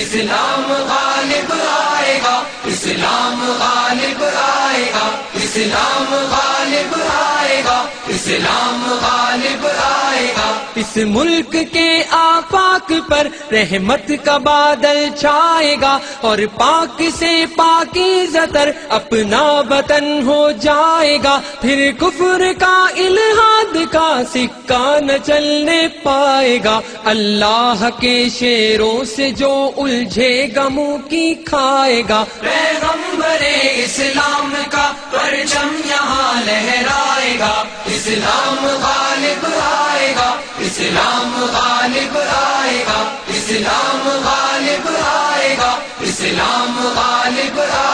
اسلام غالب آئے گا، اسلام غالب آئے گا، اسلام غالب آئے گا، اسلام غالب آئے گا۔ اس ملک کے آفاق پر رحمت کا بادل چھائے گا اور پاک سے پاکی زدر اپنا وطن ہو جائے گا۔ پھر کفر کا الہاد کا سکہ نہ چلنے پائے گا۔ اللہ کے شیروں سے جو الجھے گا منہ کی کھائے گا۔ پیغمبر اسلام کا پرچم یہاں لہرائے گا۔ اسلام غالب آئے گا۔ اسلام غالب آئے گا۔ اسلام غالب آئے گا۔ اسلام غالب آئے گا۔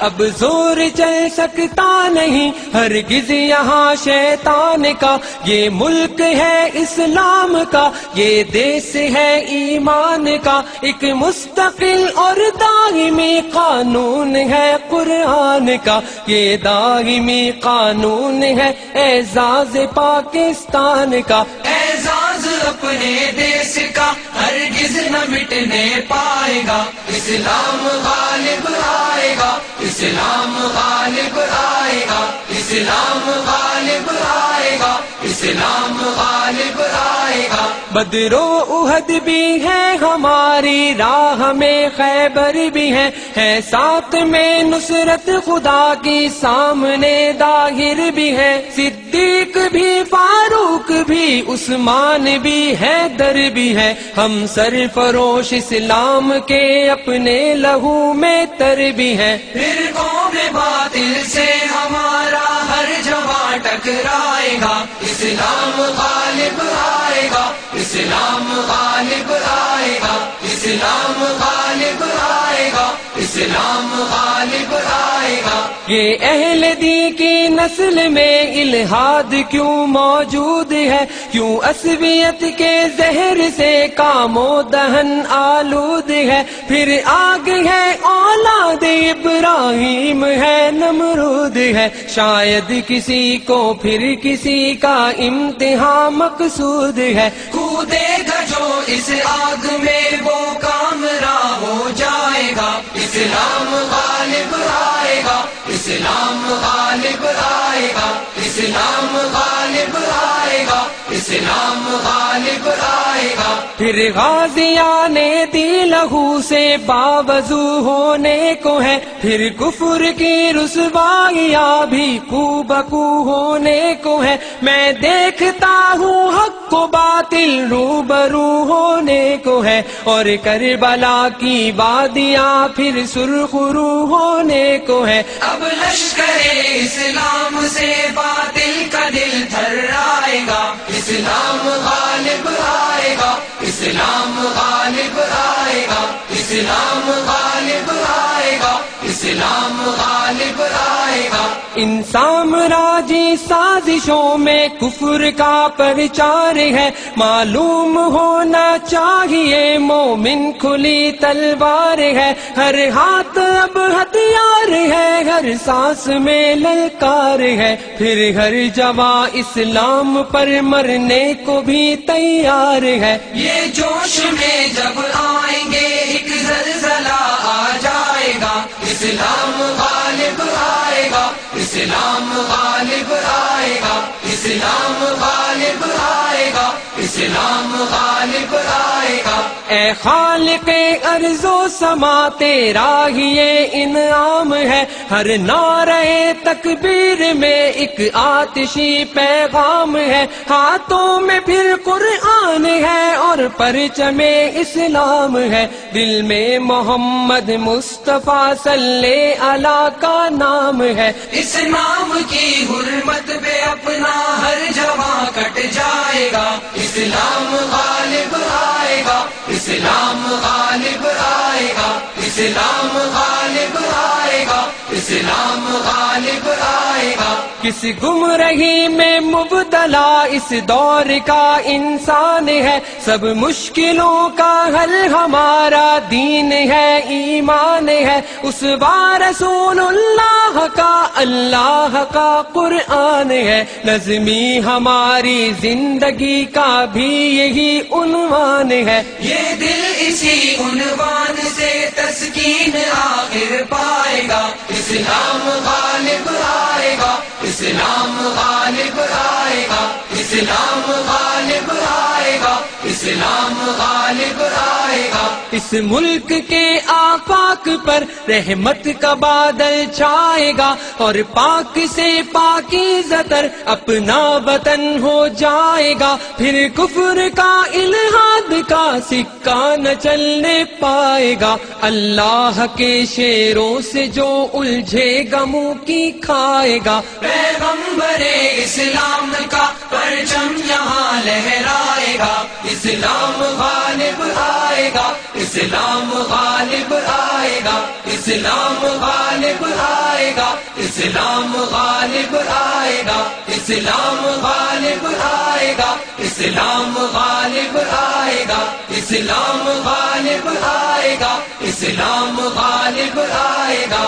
اب زور چل سکتا نہیں، ہرگز یہاں شیطان کا، یہ ملک ہے اسلام کا، یہ دیس ہے ایمان کا۔ ایک مستقل اور دائمی قانون ہے قرآن کا۔ یہ دائمی قانون ہے اعزاز پاکستان کا۔ اپنے دیس کا ہرگز نہ مٹنے پائے گا۔ اسلام غالب آئے گا، اسلام غالب آئے گا، اسلام غالب بدرو احد بھی ہے، ہماری راہ میں خیبر بھی ہے۔ ہے ساتھ میں نصرت خدا کی، سامنے داہر بھی ہے۔ صدیق بھی، فاروق بھی، عثمان بھی ہے در بھی ہے۔ ہم سر فروش اسلام کے اپنے لہو میں تر بھی ہے پھر قوم باطل سے ٹکرائے گا، اسلام غالب آئے گا، اسلام غالب آئے گا، اسلام غالب آئے گا، اسلام غالب آئے گا۔ یہ اہل دی کی نسل میں الہاد کیوں موجود ہے؟ کیوں عصبیت کے زہر سے کام و دہن آلود ہے؟ پھر آگ ہے اولاد ابراہیم ہے، نمرود ہے۔ شاید کسی کو پھر کسی کا امتحان مقصود ہے۔ کودے گا جو اس آگ میں، وہ کامرا ہو جائے گا۔ اسلام غالب آئے گا، اسلام غالب آئے گا۔ اسلام غالب اسلام غالب آئے گا۔ پھر غازیان دی لہو سے باوضو ہونے کو ہے۔ پھر کفر کی رسوائیاں بھی کو بکو ہونے کو ہے۔ میں دیکھتا ہوں حق کو باطل روبرو ہونے کو ہے۔ اور کربلا کی وادیاں پھر سرخرو ہونے کو ہے۔ اب لشکر اسلام سے باطل کا دل تھر آئے گا۔ اسلام غالب آئے گا اسلام غالب آئے گا اسلام غالب آئے گا اسلام غالب آئے گا۔ انسان راجی سازشوں میں کفر کا پرچار ہے۔ معلوم ہونا چاہیے مومن کھلی تلوار ہے۔ ہر ہاتھ اب ہتھیار ہے ہر سانس میں للکار ہے۔ پھر ہر جوان اسلام پر مرنے کو بھی تیار ہے۔ یہ جوش میں جب آئیں گے اسلام غالب آئے گا، اسلام غالب آئے گا، اسلام غالب آئے گا، اسلام غالب آئے گا۔ اے خالق ارض و سما، تیرا ہی یہ انعام ہے۔ ہر نعرے تکبیر میں ایک آتشی پیغام ہے۔ ہاتھوں میں پھر پرچم اسلام ہے، دل میں محمد مصطفیٰ صلی اللہ کا نام ہے۔ اس نام کی حرمت پہ اپنا ہر جوان کٹ جائے گا۔ اسلام غالب آئے گا، اسلام غالب آئے گا۔ اسلام غالب آئے گا، اسلام غالب آئے گا۔ کس گمرہی میں مبتلا اس دور کا انسان ہے؟ سب مشکلوں کا حل ہمارا دین ہے، ایمان ہے۔ اس بار رسول اللہ کا اللہ کا قرآن ہے۔ نظمی ہماری زندگی کا بھی یہی عنوان ہے۔ یہ دل اسی عنوان دین آخر پائے گا اسلام غالب آئے گا اسلام غالب آئے گا اسلام اسلام غالب آئے گا۔ اس ملک کے آفاق پر رحمت کا بادل چھائے گا اور پاک سے پاکی زطر اپنا وطن ہو جائے گا۔ پھر کفر کا الہاد کا سکہ نہ چلنے پائے گا۔ اللہ کے شیروں سے جو الجھے گا منہ کی کھائے گا۔ پیغمبر اسلام کا پرچم یہاں لہرائے گا۔ اسلام غالب آئے گا، اسلام غالب آئے گا، اسلام غالب آئے گا، اسلام غالب آئے گا، اسلام غالب آئے گا، اسلام غالب آئے گا، اسلام غالب آئے گا، اسلام غالب آئے گا۔